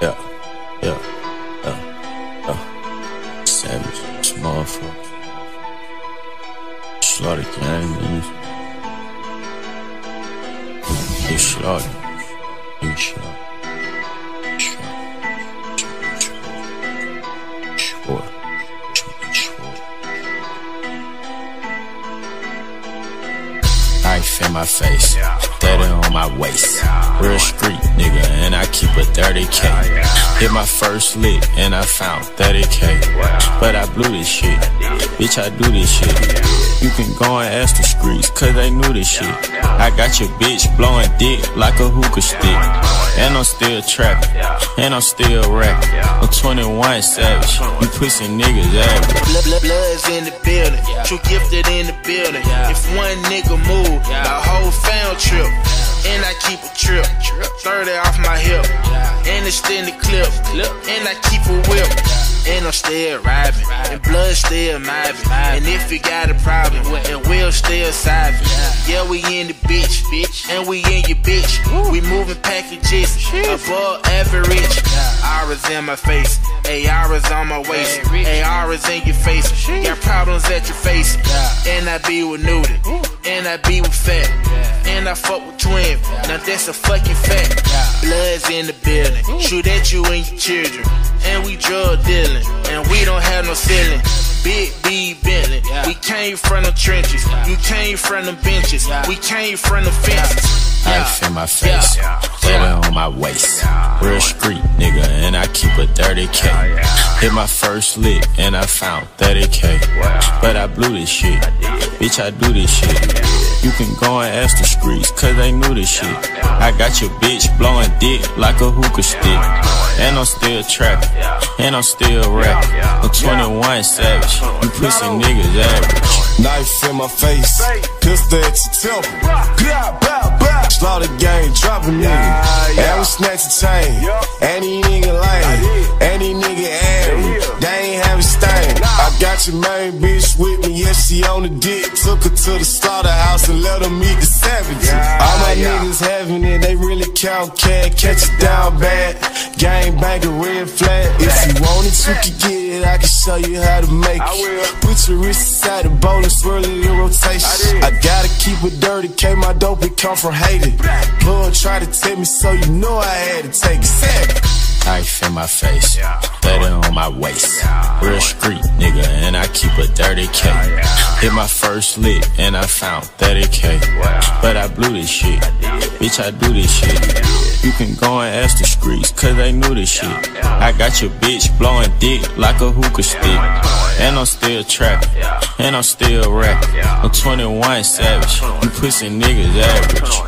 Yeah, yeah, yeah, yeah. Savage, motherfucker. Slaughter gang, niggas. Big slaughter. Short. Short. Knife in my face, 30 on my waist. Real street nigga, keep a 30k. Hit my first lick, and I found 30k. But I blew this shit. Bitch, I do this shit. You can go and ask the streets, cause they knew this shit. I got your bitch blowing dick like a hookah stick. And I'm still trapping, and I'm still rapping. I'm 21 savage, you pussy niggas average. Blood, blood, blood's in the building. True gifted in the building. If one nigga move, the whole fam trip. I keep a trip. 30 off my hip. And extended clip. And I keep a whip. And I'm still riding. And blood still mobbing. And if you got a problem, and we'll still savage. Yeah, we in the bitch. bitch. And we in your bitch. We moving packages above average. Auras in my face. ARs on my waist. ARs in your face. Got problems at your face. And I be with Nudy. And I be with Fat. And I fuck with Twin. Now that's a fucking fact. Blood's in the building. Shoot at you and your children. And we drug dealing. And we don't have no ceiling. Big B Bentley. We came from the trenches. You came from the benches. We came from the fences. Knife in my face, 30 on my waist. Real street nigga, and I keep a 30k. Hit my first lick, and I found 30k. But I blew this shit. Bitch, I do this shit. You can go and ask the streets, cause they knew this shit. I got your bitch blowing dick like a hookah stick. And I'm still trapping, and I'm still rapping. I'm 21 savage, you pussy niggas average. Knife in my face, pistol at your temple. Bow, bow, bow. Slaughter gang dropping nigga. And we snatch a chain. Any nigga lame. And he nigga average. Got your main bitch with me. Yeah, she on the dick. Took her to the slaughterhouse and let her meet the savages. All my niggas having it. They really count can't Catch it down bad. Gang banger red flag. If you want it, you can get it. I can show you how to make it. Put your wrist inside the bowl and swirl it in rotation. I gotta keep it dirty. K my dope, it come from hated. Blood try to take me, so you know I had to take it. Savage. Knife in my face, 30 on my waist. Real street nigga, and I keep a 30k. Hit my first lick, and I found 30k. But I blew this shit. Bitch, I do this shit. You can go and ask the streets, cause they knew this shit. I got your bitch blowing dick like a hookah stick. And I'm still trapping, and I'm still rapping. I'm 21 savage, you pussy niggas average.